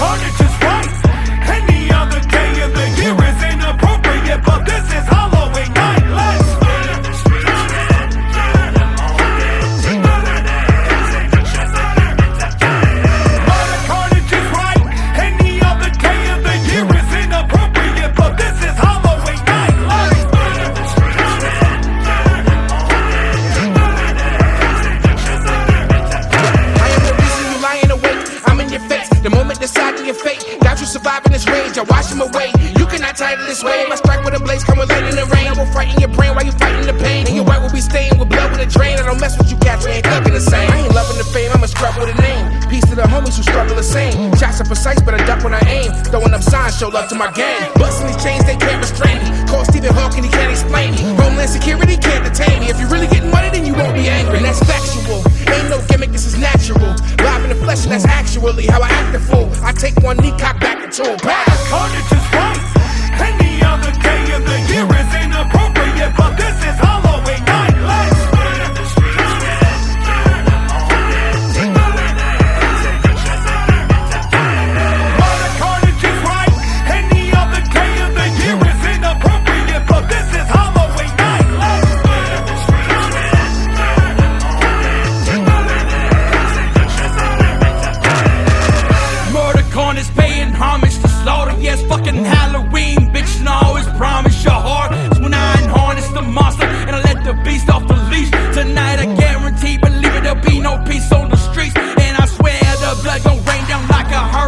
Hundred survive in your fate, got you surviving this rage. I wash him away. You cannot title this way. My strike with a blaze, come with in the rain. I will frighten your brain while you fighting the pain. And your white will be stained with blood with a drain. I don't mess with you cats, we ain't thugging the same. I ain't loving the fame, I'm a scrub with a name. Peace to the homies who struggle the same. Shots are precise, but I duck when I aim. Throwing up signs, show love to my gang. Busting these chains, they can't restrain me. Call Stephen Hawking, he can't explain me. Homeland security can't detain me. If you're really getting and how I act the fool. I take one knee, cock back and two. Back. Carnage is right. Any other day of the year is inappropriate, but this is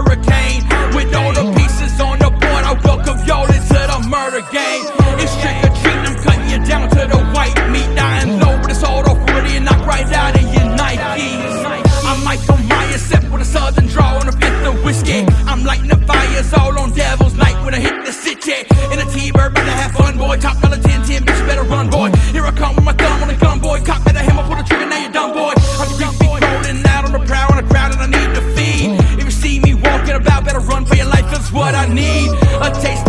hurricane. With all the pieces on the board, I welcome y'all into the murder game. It's trick or treat, I'm cutting you down to the white meat. Dying low with a sword off already and knock right out of your Nikes. I'm Michael Myers, set with a southern draw on a fifth of whiskey. I'm lighting the fires all on Devil's Night when I hit the city. In a T-bird, better have fun, boy. Top dollar what I need. A taste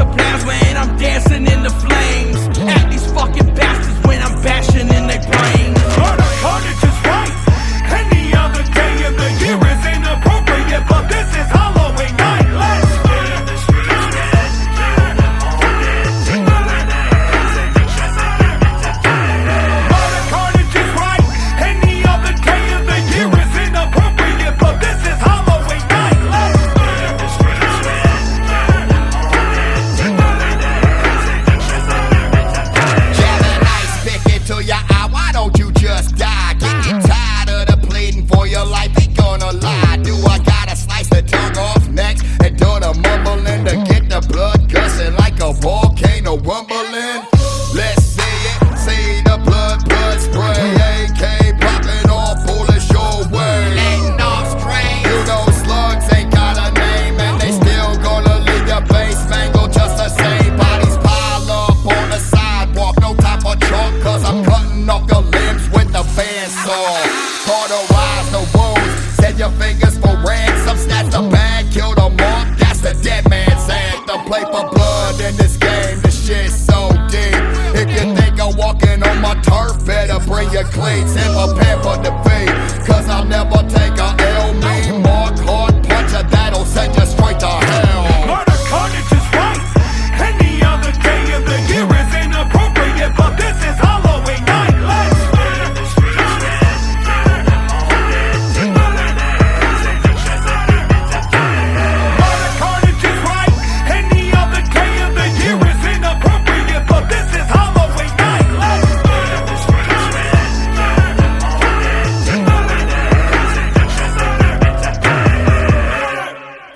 Carter wise, no woes. Send your fingers for ransom, snatch the bag, kill the monk. That's the dead man's The Play for blood in this game, this shit's so deep. If you think I'm walking on my turf, better bring your cleats and prepare for defeat. Cause I'll never take a